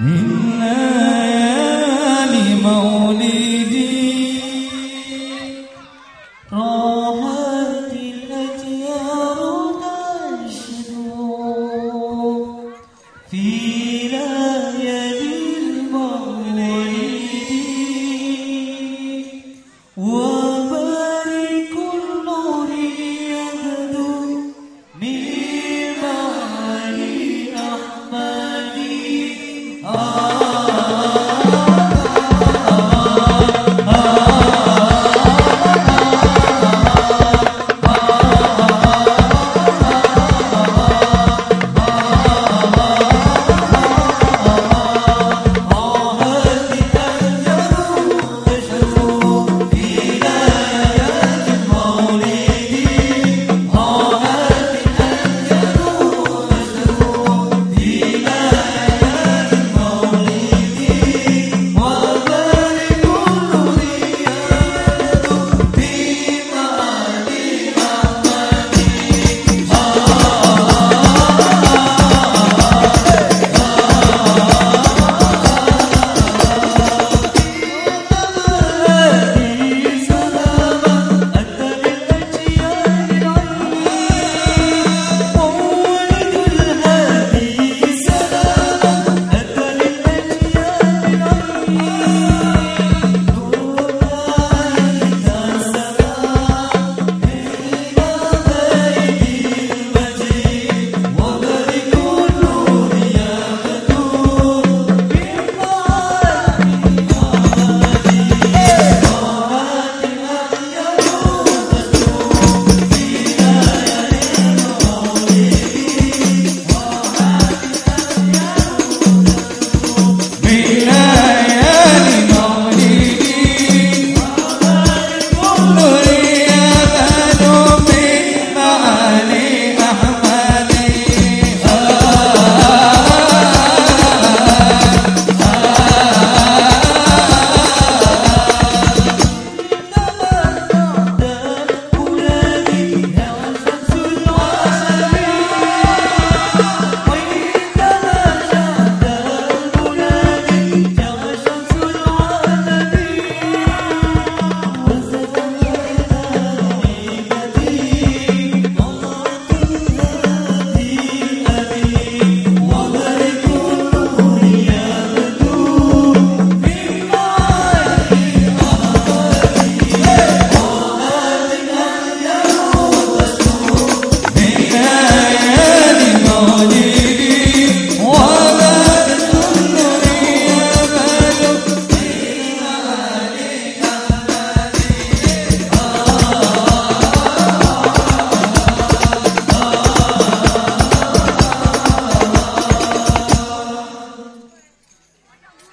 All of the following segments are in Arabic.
منا لمولدي راحت الأجيال تشدو في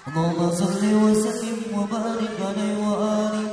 اللهم صل وسلم وبارك عليه وآله